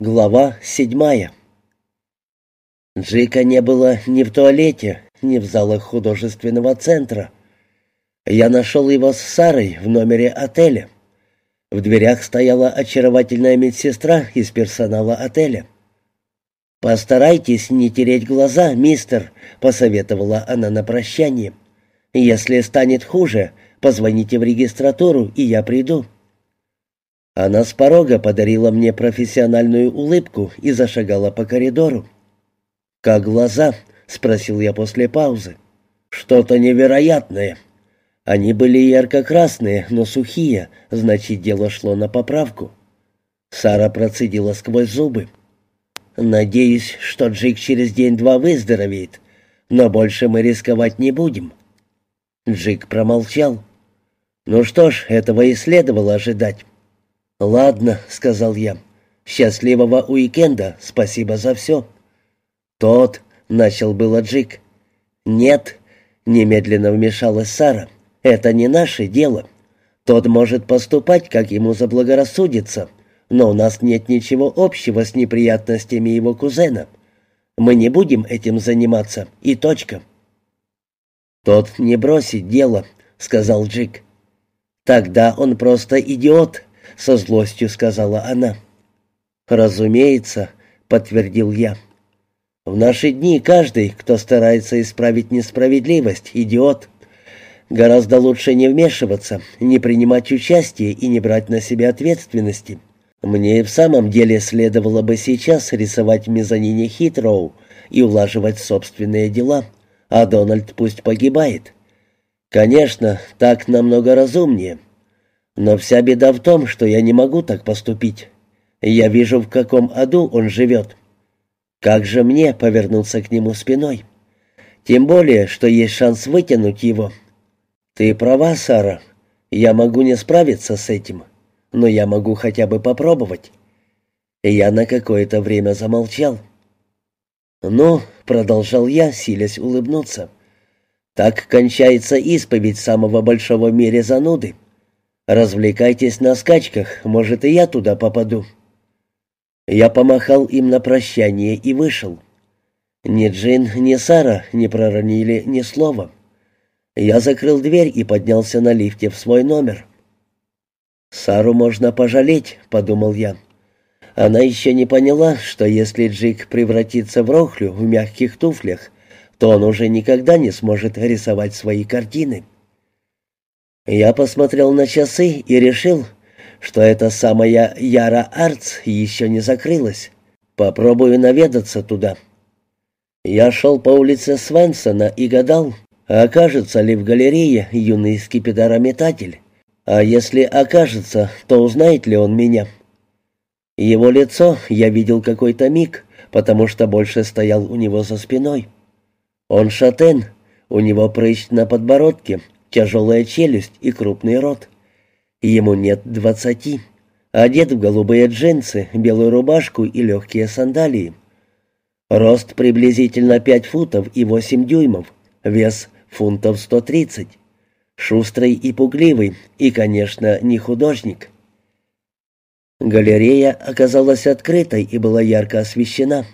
Глава седьмая Джика не было ни в туалете, ни в залах художественного центра. Я нашел его с Сарой в номере отеля. В дверях стояла очаровательная медсестра из персонала отеля. «Постарайтесь не тереть глаза, мистер», — посоветовала она на прощание. «Если станет хуже, позвоните в регистратуру, и я приду». Она с порога подарила мне профессиональную улыбку и зашагала по коридору. «Как глаза?» — спросил я после паузы. «Что-то невероятное. Они были ярко-красные, но сухие, значит, дело шло на поправку». Сара процедила сквозь зубы. «Надеюсь, что Джик через день-два выздоровеет, но больше мы рисковать не будем». Джик промолчал. «Ну что ж, этого и следовало ожидать». «Ладно», — сказал я. «Счастливого уикенда, спасибо за все». «Тот», — начал было Джик. «Нет», — немедленно вмешалась Сара. «Это не наше дело. Тот может поступать, как ему заблагорассудится, но у нас нет ничего общего с неприятностями его кузена. Мы не будем этим заниматься, и точка». «Тот не бросит дело», — сказал Джик. «Тогда он просто идиот», — со злостью сказала она. «Разумеется», — подтвердил я. «В наши дни каждый, кто старается исправить несправедливость, идиот. Гораздо лучше не вмешиваться, не принимать участие и не брать на себя ответственности. Мне и в самом деле следовало бы сейчас рисовать в мезонине Хитроу и улаживать собственные дела, а Дональд пусть погибает. Конечно, так намного разумнее». Но вся беда в том, что я не могу так поступить. Я вижу, в каком аду он живет. Как же мне повернуться к нему спиной? Тем более, что есть шанс вытянуть его. Ты права, Сара. Я могу не справиться с этим, но я могу хотя бы попробовать. Я на какое-то время замолчал. «Ну», — продолжал я, силясь улыбнуться, — «так кончается исповедь самого большого в мире зануды. «Развлекайтесь на скачках, может, и я туда попаду». Я помахал им на прощание и вышел. Ни Джин, ни Сара не проронили ни слова. Я закрыл дверь и поднялся на лифте в свой номер. «Сару можно пожалеть», — подумал я. Она еще не поняла, что если Джик превратится в рохлю в мягких туфлях, то он уже никогда не сможет рисовать свои картины. Я посмотрел на часы и решил, что эта самая Яра Артс еще не закрылась. Попробую наведаться туда. Я шел по улице Свенсона и гадал, окажется ли в галерее юный скипидарометатель. А если окажется, то узнает ли он меня? Его лицо я видел какой-то миг, потому что больше стоял у него за спиной. Он шатен, у него прыщ на подбородке — тяжелая челюсть и крупный рот. Ему нет двадцати. Одет в голубые джинсы, белую рубашку и легкие сандалии. Рост приблизительно пять футов и восемь дюймов, вес фунтов сто тридцать. Шустрый и пугливый, и, конечно, не художник. Галерея оказалась открытой и была ярко освещена.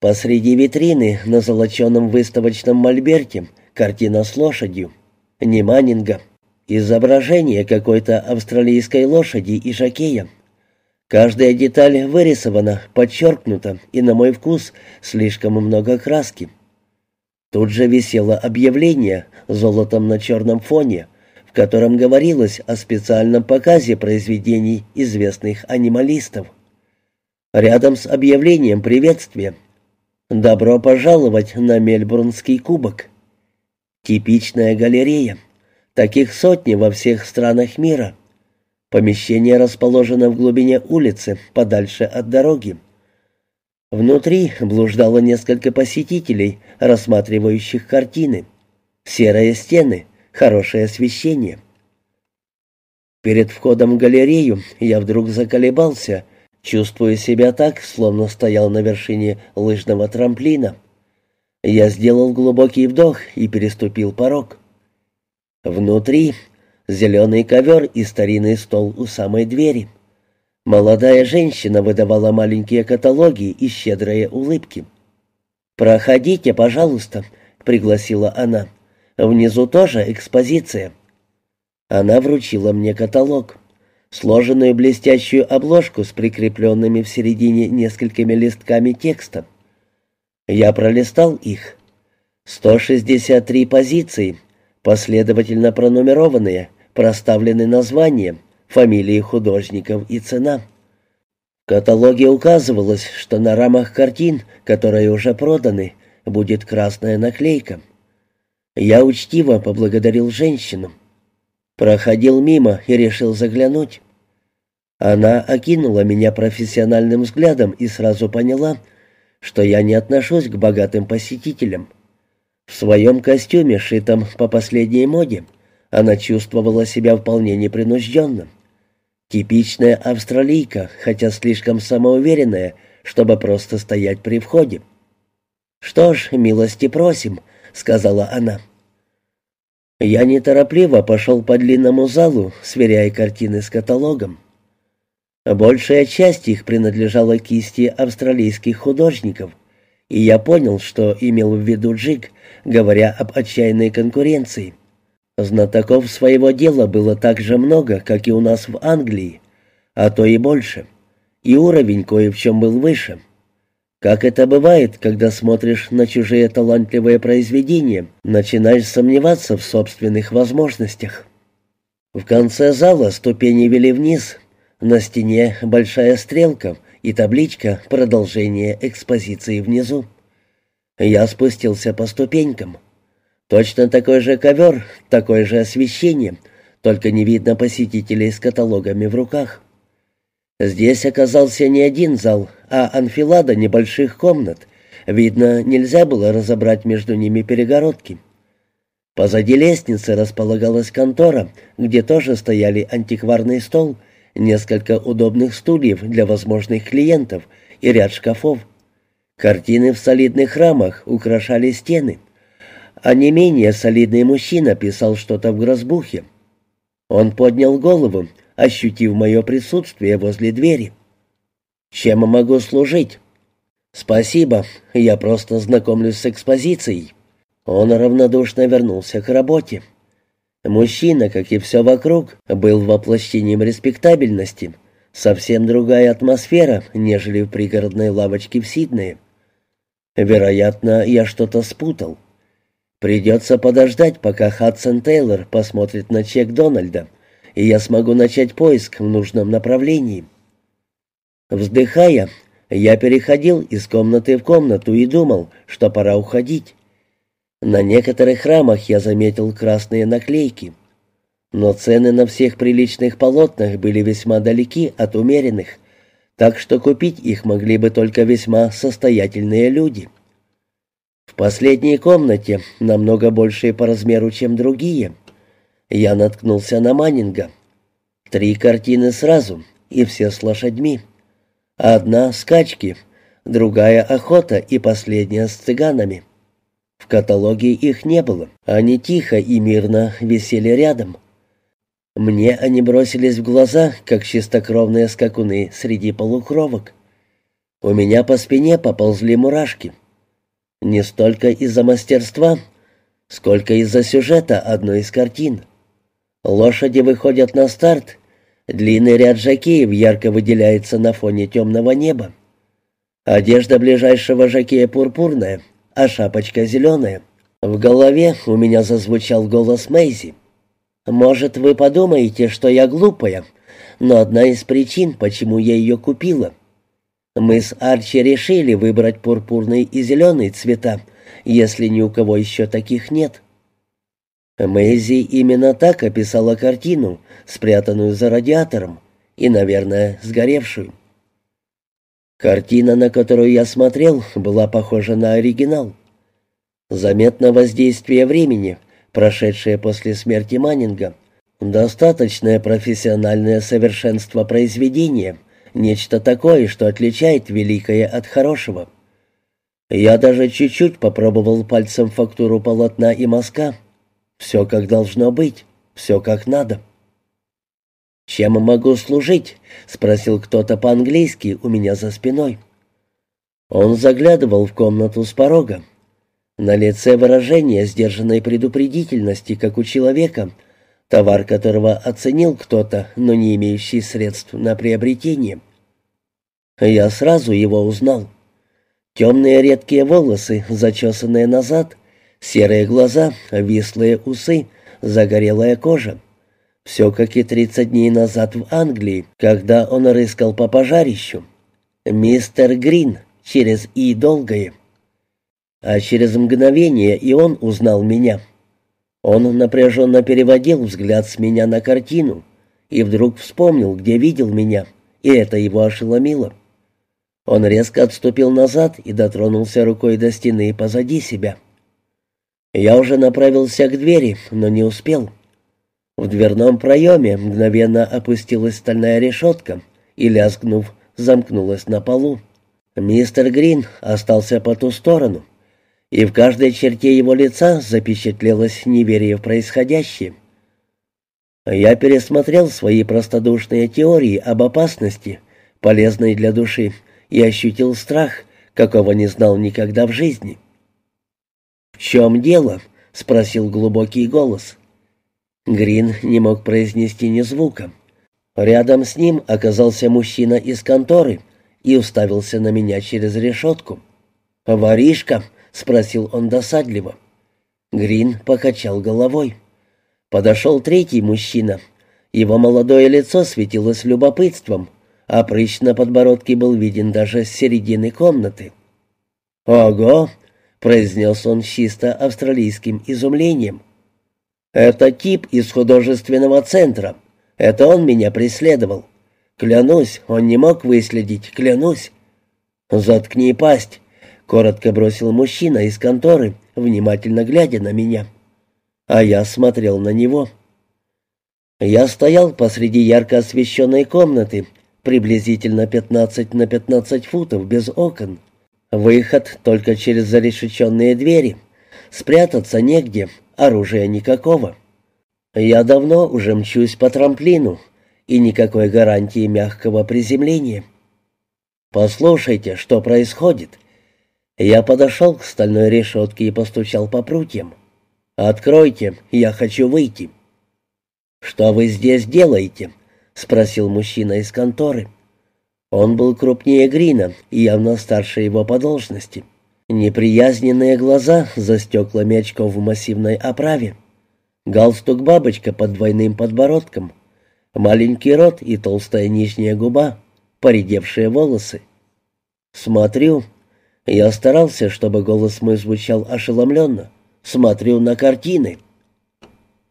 Посреди витрины на золоченом выставочном мольберте картина с лошадью не Маннинга. Изображение какой-то австралийской лошади и жакея. Каждая деталь вырисована, подчеркнута, и, на мой вкус, слишком много краски. Тут же висело объявление золотом на черном фоне, в котором говорилось о специальном показе произведений известных анималистов. Рядом с объявлением приветствия «Добро пожаловать на Мельбурнский кубок». Типичная галерея. Таких сотни во всех странах мира. Помещение расположено в глубине улицы, подальше от дороги. Внутри блуждало несколько посетителей, рассматривающих картины. Серые стены, хорошее освещение. Перед входом в галерею я вдруг заколебался, чувствуя себя так, словно стоял на вершине лыжного трамплина. Я сделал глубокий вдох и переступил порог. Внутри зеленый ковер и старинный стол у самой двери. Молодая женщина выдавала маленькие каталоги и щедрые улыбки. «Проходите, пожалуйста», — пригласила она. «Внизу тоже экспозиция». Она вручила мне каталог, сложенную блестящую обложку с прикрепленными в середине несколькими листками текста. Я пролистал их. 163 позиции, последовательно пронумерованные, проставлены названия, фамилии художников и цена. В каталоге указывалось, что на рамах картин, которые уже проданы, будет красная наклейка. Я учтиво поблагодарил женщину. Проходил мимо и решил заглянуть. Она окинула меня профессиональным взглядом и сразу поняла, что я не отношусь к богатым посетителям. В своем костюме, шитом по последней моде, она чувствовала себя вполне непринужденно. Типичная австралийка, хотя слишком самоуверенная, чтобы просто стоять при входе. «Что ж, милости просим», — сказала она. Я неторопливо пошел по длинному залу, сверяя картины с каталогом. Большая часть их принадлежала кисти австралийских художников, и я понял, что имел в виду Джик, говоря об отчаянной конкуренции. Знатоков своего дела было так же много, как и у нас в Англии, а то и больше. И уровень кое в чем был выше. Как это бывает, когда смотришь на чужие талантливые произведения, начинаешь сомневаться в собственных возможностях. В конце зала ступени вели вниз. На стене большая стрелка и табличка «Продолжение экспозиции внизу». Я спустился по ступенькам. Точно такой же ковер, такое же освещение, только не видно посетителей с каталогами в руках. Здесь оказался не один зал, а анфилада небольших комнат. Видно, нельзя было разобрать между ними перегородки. Позади лестницы располагалась контора, где тоже стояли антикварный стол, несколько удобных стульев для возможных клиентов и ряд шкафов. Картины в солидных рамах украшали стены а не менее солидный мужчина писал что-то в грозбухе. Он поднял голову, ощутив мое присутствие возле двери. «Чем могу служить?» «Спасибо, я просто знакомлюсь с экспозицией». Он равнодушно вернулся к работе. Мужчина, как и все вокруг, был воплощением респектабельности. Совсем другая атмосфера, нежели в пригородной лавочке в Сиднее. Вероятно, я что-то спутал. Придется подождать, пока Хадсон Тейлор посмотрит на чек Дональда, и я смогу начать поиск в нужном направлении. Вздыхая, я переходил из комнаты в комнату и думал, что пора уходить. На некоторых рамах я заметил красные наклейки, но цены на всех приличных полотнах были весьма далеки от умеренных, так что купить их могли бы только весьма состоятельные люди. В последней комнате, намного большей по размеру, чем другие, я наткнулся на Маннинга. Три картины сразу, и все с лошадьми. Одна — скачки, другая — охота и последняя — с цыганами. В каталоге их не было, они тихо и мирно висели рядом. Мне они бросились в глаза, как чистокровные скакуны среди полукровок. У меня по спине поползли мурашки — не столько из-за мастерства, сколько из-за сюжета одной из картин. Лошади выходят на старт, длинный ряд жакеев ярко выделяется на фоне темного неба. Одежда ближайшего жакея пурпурная, а шапочка зеленая. В голове у меня зазвучал голос Мэйзи. «Может, вы подумаете, что я глупая, но одна из причин, почему я ее купила — мы с Арчи решили выбрать пурпурный и зеленый цвета, если ни у кого еще таких нет. Мэйзи именно так описала картину, спрятанную за радиатором и, наверное, сгоревшую. Картина, на которую я смотрел, была похожа на оригинал. Заметно воздействие времени, прошедшее после смерти Маннинга, достаточное профессиональное совершенство произведения — Нечто такое, что отличает великое от хорошего. Я даже чуть-чуть попробовал пальцем фактуру полотна и мазка. Все как должно быть, все как надо. «Чем могу служить?» — спросил кто-то по-английски у меня за спиной. Он заглядывал в комнату с порога. На лице выражение сдержанной предупредительности, как у человека, товар которого оценил кто-то, но не имеющий средств на приобретение. Я сразу его узнал. Темные редкие волосы, зачесанные назад, серые глаза, вислые усы, загорелая кожа. Все как и 30 дней назад в Англии, когда он рыскал по пожарищу. Мистер Грин через «и» долгое. А через мгновение и он узнал меня. Он напряженно переводил взгляд с меня на картину и вдруг вспомнил, где видел меня, и это его ошеломило. Он резко отступил назад и дотронулся рукой до стены позади себя. Я уже направился к двери, но не успел. В дверном проеме мгновенно опустилась стальная решетка и, лязгнув, замкнулась на полу. Мистер Грин остался по ту сторону, и в каждой черте его лица запечатлелось неверие в происходящее. Я пересмотрел свои простодушные теории об опасности, полезной для души, и ощутил страх, какого не знал никогда в жизни. «В чем дело?» — спросил глубокий голос. Грин не мог произнести ни звука. Рядом с ним оказался мужчина из конторы и уставился на меня через решетку. «Воришка?» — спросил он досадливо. Грин покачал головой. Подошел третий мужчина. Его молодое лицо светилось любопытством, а прыщ на подбородке был виден даже с середины комнаты. «Ого!» — произнес он чисто австралийским изумлением. Это тип из художественного центра. Это он меня преследовал. Клянусь, он не мог выследить, клянусь. Заткни пасть, коротко бросил мужчина из конторы, внимательно глядя на меня. А я смотрел на него. Я стоял посреди ярко освещенной комнаты, приблизительно 15 на 15 футов без окон. Выход только через зарешеченные двери. Спрятаться негде, оружия никакого. Я давно уже мчусь по трамплину, и никакой гарантии мягкого приземления. Послушайте, что происходит. Я подошел к стальной решетке и постучал по прутьям. «Откройте, я хочу выйти». «Что вы здесь делаете?» — спросил мужчина из конторы. Он был крупнее Грина и явно старше его по должности. Неприязненные глаза за стеклами очков в массивной оправе. Галстук-бабочка под двойным подбородком. Маленький рот и толстая нижняя губа. Поредевшие волосы. Смотрю. Я старался, чтобы голос мой звучал ошеломленно. Смотрю на картины.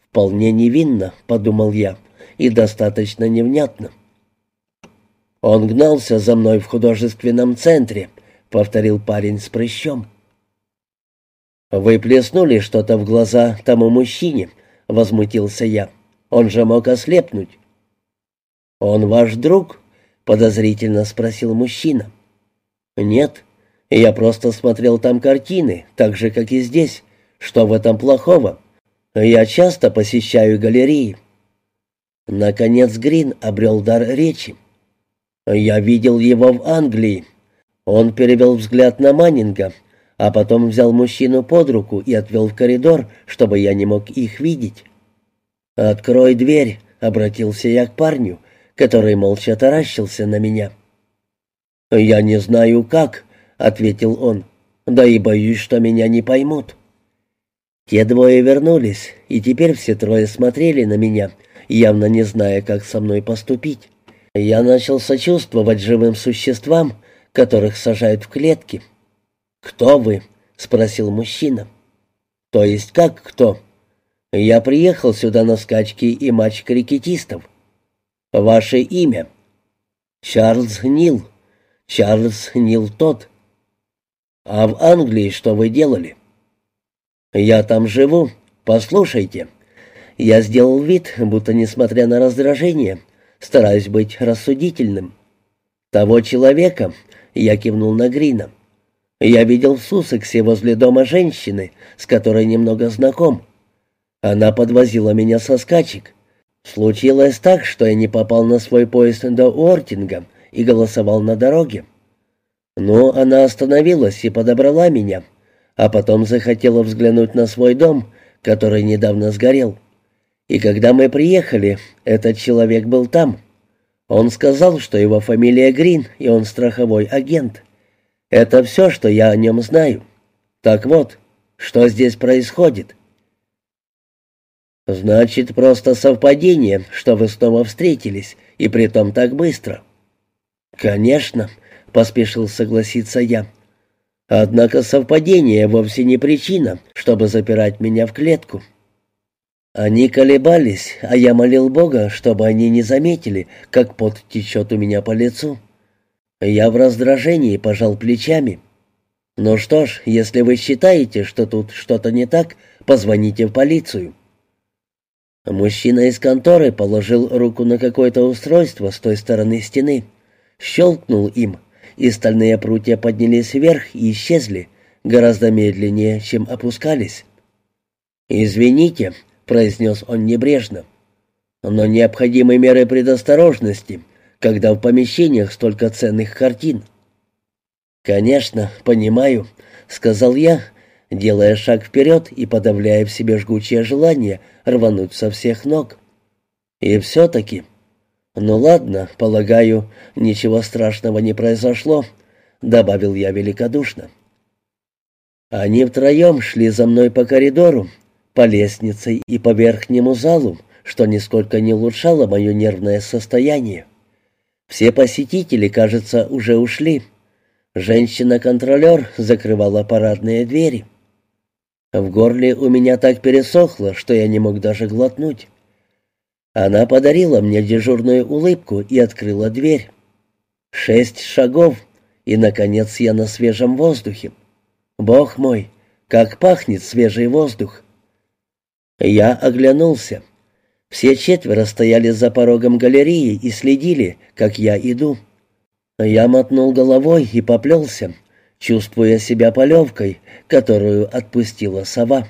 «Вполне невинно», — подумал я, — «и достаточно невнятно». Он гнался за мной в художественном центре, — повторил парень с прыщом. «Вы плеснули что-то в глаза тому мужчине», — возмутился я. «Он же мог ослепнуть». «Он ваш друг?» — подозрительно спросил мужчина. «Нет, я просто смотрел там картины, так же, как и здесь. Что в этом плохого? Я часто посещаю галереи». Наконец Грин обрел дар речи. «Я видел его в Англии», он перевел взгляд на Маннинга, а потом взял мужчину под руку и отвел в коридор, чтобы я не мог их видеть. «Открой дверь», — обратился я к парню, который молча таращился на меня. «Я не знаю как», — ответил он, — «да и боюсь, что меня не поймут». Те двое вернулись, и теперь все трое смотрели на меня, явно не зная, как со мной поступить. Я начал сочувствовать живым существам, которых сажают в клетки. «Кто вы?» — спросил мужчина. «То есть как кто?» «Я приехал сюда на скачки и матч крикетистов. Ваше имя?» «Чарльз Нил. Чарльз Нил тот». «А в Англии что вы делали?» «Я там живу. Послушайте». Я сделал вид, будто, несмотря на раздражение, стараюсь быть рассудительным. Того человека, я кивнул на Грина. «Я видел в Суссексе возле дома женщины, с которой немного знаком. Она подвозила меня со скачек. Случилось так, что я не попал на свой поезд до Уортинга и голосовал на дороге. Но она остановилась и подобрала меня, а потом захотела взглянуть на свой дом, который недавно сгорел. И когда мы приехали, этот человек был там. Он сказал, что его фамилия Грин, и он страховой агент. Это все, что я о нем знаю. Так вот, что здесь происходит?» «Значит, просто совпадение, что вы снова встретились, и притом так быстро». «Конечно», — поспешил согласиться я. «Однако совпадение вовсе не причина, чтобы запирать меня в клетку». Они колебались, а я молил Бога, чтобы они не заметили, как пот течет у меня по лицу. Я в раздражении пожал плечами. «Ну что ж, если вы считаете, что тут что-то не так, позвоните в полицию». Мужчина из конторы положил руку на какое-то устройство с той стороны стены, щелкнул им, и стальные прутья поднялись вверх и исчезли, гораздо медленнее, чем опускались. «Извините», — произнес он небрежно, — «но необходимы меры предосторожности, когда в помещениях столько ценных картин». «Конечно, понимаю», — сказал я, делая шаг вперед и подавляя в себе жгучее желание рвануть со всех ног. И все-таки... «Ну ладно, полагаю, ничего страшного не произошло», — добавил я великодушно. Они втроем шли за мной по коридору, по лестнице и по верхнему залу, что нисколько не улучшало мое нервное состояние. Все посетители, кажется, уже ушли. Женщина-контролер закрывала парадные двери. В горле у меня так пересохло, что я не мог даже глотнуть. Она подарила мне дежурную улыбку и открыла дверь. Шесть шагов, и, наконец, я на свежем воздухе. Бог мой, как пахнет свежий воздух! Я оглянулся. Все четверо стояли за порогом галереи и следили, как я иду. Я мотнул головой и поплелся чувствуя себя полевкой, которую отпустила сова.